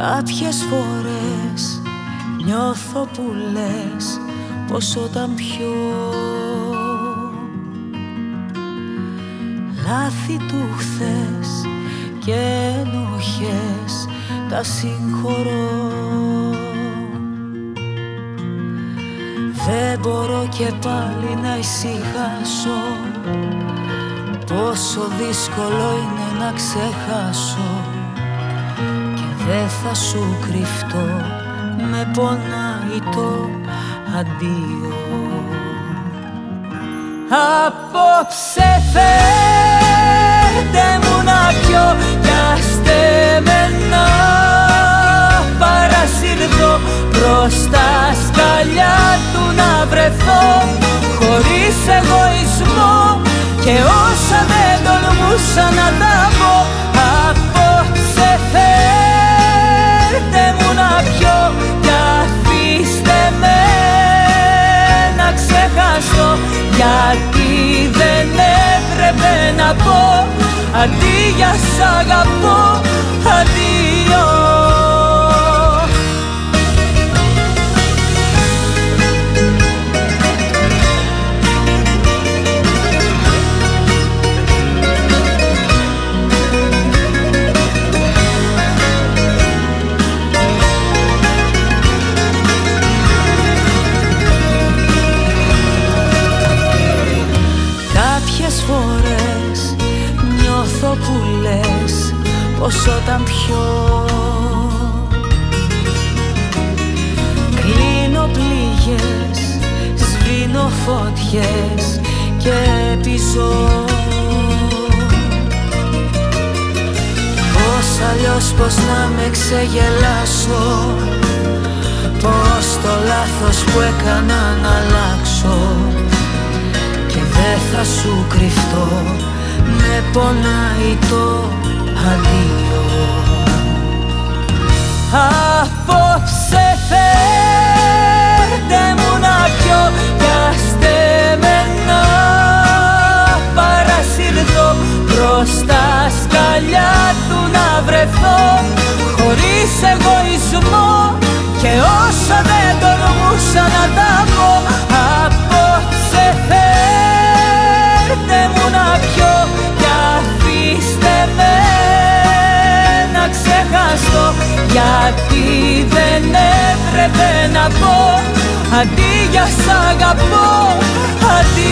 Κάποιες φορές νιώθω που λες πως όταν πιο λάθη του χθες και ενοχές τα συγχωρώ. Δεν μπορώ και πάλι να ησυχάσω. Πόσο δύσκολο είναι να ξεχάσω Και δεν θα σου κρυφτώ Με πονάει το αντίο. Απόψε φέρτε μου να πιω κι αστεμένα παρασύρθω προς τα σκαλιά του να βρεθώ χωρίς εγωισμό και όσα δεν τολμούσα να τα πω να πω. Αντί για σ' αγαπώ αντίο πως όταν πιο Κλείνω πληγές, σβήνω φωτιές και επιζώ Πώς αλλιώς πως να με ξεγελάσω Πώς το λάθος που έκανα να αλλάξω. Και δεν θα σου κρυφτώ με πονάει το αντίο έπρεπε να πω αντί για σ' αγαπώ αντίο